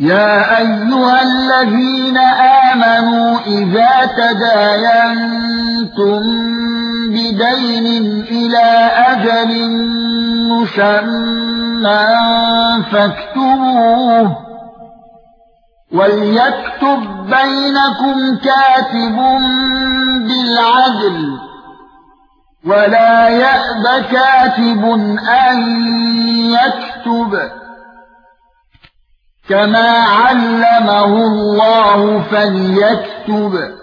يا أيها الذين آمنوا إذا تداينتم بدين إلى أجل مسمى فاكتبوه وليكتب بينكم كاتب بالعدل ولا يأب كاتب أن يكتب كما علمه الله فليكتب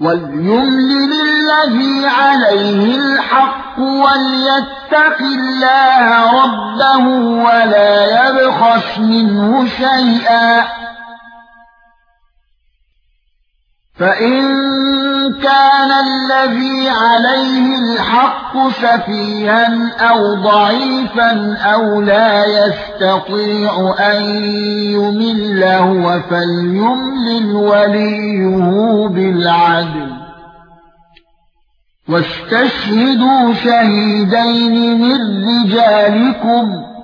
وليملل الذي عليه الحق وليتق الله ربه ولا يبخس منه شيئا فإن كان الذي عليه الحق سفيها أو ضعيفا أو لا يستطيع أن يمل هو فليملل وليه بالعدل. واستشهدوا شهيدين من رجالكم.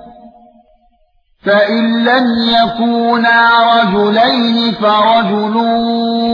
فإن لم يكونا رجلين فرجل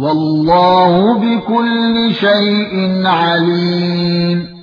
والله بكل شيء عليم.